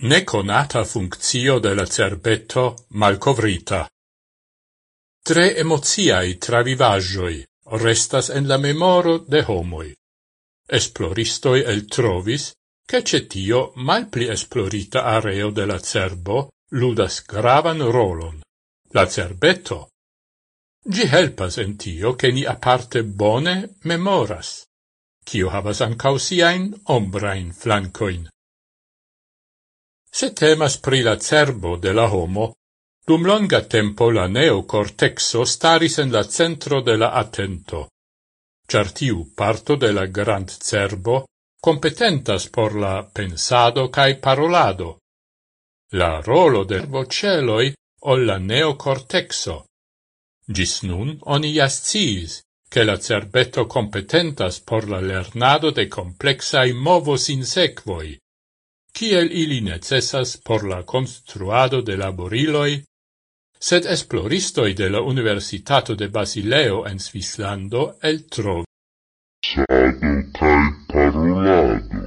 neconata funzio de la cerbeto malcovrita. Tre emoziai travivagioi restas en la memoro de homoi. Esploristoi el trovis che cetio malpli esplorita areo de la cerbo ludas gravan rolon, la cerbeto. Gi helpas en tio che ni aparte bone memoras, cio havas ancausiain ombrain flancoin. Se temas pri la cerbo de la homo, dum longa tempo la neocortexo staris en la centro de la attento. Ciartiu parto de la grand cerbo competentas por la pensado cae parolado. La rolo de voceloi ol la neocortexo. Gis nun oni jasciis, che la cerbeto competentas por la lernado de complexai movos insecvoi kiel ili necessas por la construado de laboriloi, sed esploristoi de la Universitato de Basileo en Svislando el trovi. Sado cae parolado.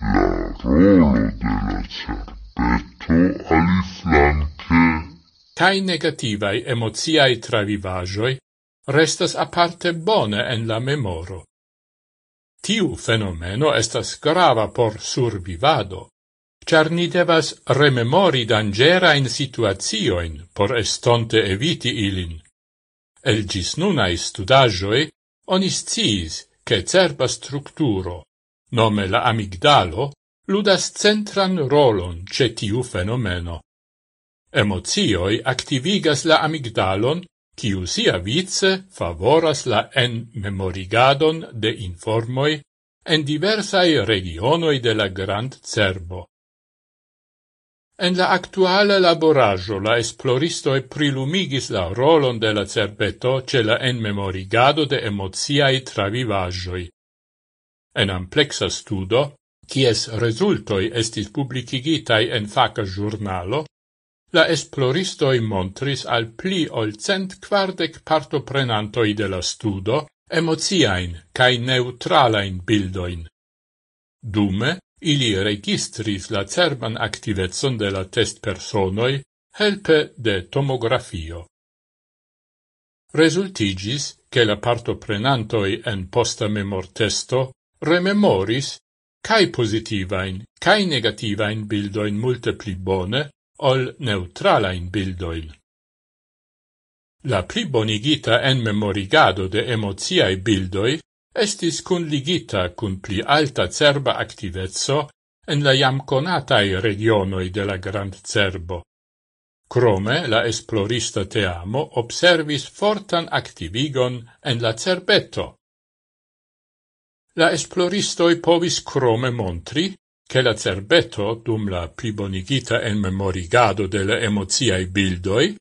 La rolo de la cerbeto aliflanque cae negativai emoziai travivajoi restas aparte bone en la memoro tiu fenomeno estas grava por survivado, char ni devas rememori dangerain situazioin por estonte eviti ilin. El gis nunai studagioi, onis ciis che cerba structuro, nome la amigdalo, ludas centran rolon ce tiu fenomeno. Emozioi activigas la amigdalon kiu sia vice favoras la en memorigadon de informoi en diversai regionoi de la Grand Cerbo. En la actuale laboraggio la esploristoi prilumigis la rolon de la cerbeto ce la enmemorigado de emoziai travivajoi. En amplexa studo, kies resultoi estis publicigitai en faca giurnalo, la esploristoi montris al pli ol cent quardec partoprenantoi de la studo emoziain cae neutralain bildoin. Dume, ili registris la cerban activetson de la test personoi helpe de tomografio. Resultigis che la partoprenantoi en posta memortesto rememoris cae positivain, cae negativain bildoin multe pli bone, ol neutrala in bildoil. La plibonigita en memorigado de emoziai bildoi estis cun ligita cun pli alta cerba activezzo en la jam conatai regionoi de la Grand Cerbo. Crome la esplorista teamo observis fortan activigon en la cerbeto. La esploristoi povis crome montri che la cerbeto, dum la plibonigita en memorigado de la emoziai bildoi,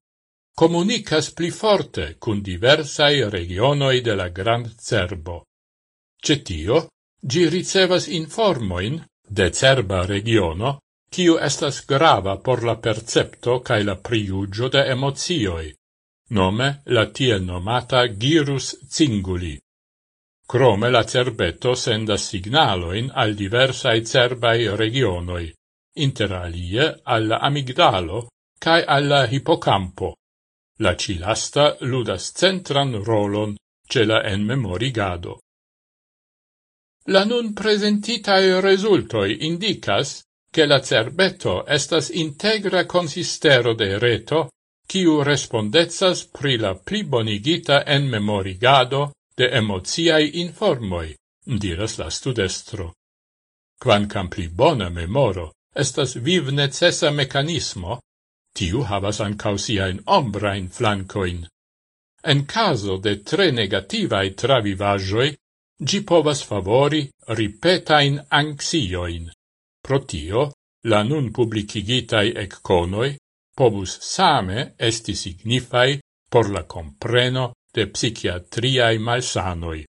comunicas pli forte cun diversai regionoi de la grand cerbo. Cetio, gi ricevas informoin de cerba regiono, kiu estas grava por la percepto cae la priugio de emozioi, nome la tiel nomata girus cinguli. Crome la cerbeto senda signaloin al diversae cerbai regionoi, inter alie alla amigdalo cae alla hippocampo. La cilasta ludas centran rolon ce la enmemorigado. La nun presentitae resultoi indicas che la cerbeto estas integra consistero de reto, quiu respondezas pri la plibonigita enmemorigado de emociai informoi, diras la studestro. Quancam pli bona memoro estas viv necessa mecanismo, tiu havas ancau siain ombrain flancoin. En caso de tre negativae travivajoi, gi povas favori ripetain anxioin. Pro tio, la nun publicigitai ecconoi povus same esti signifai por la compreno de psichiatriae malsanoi.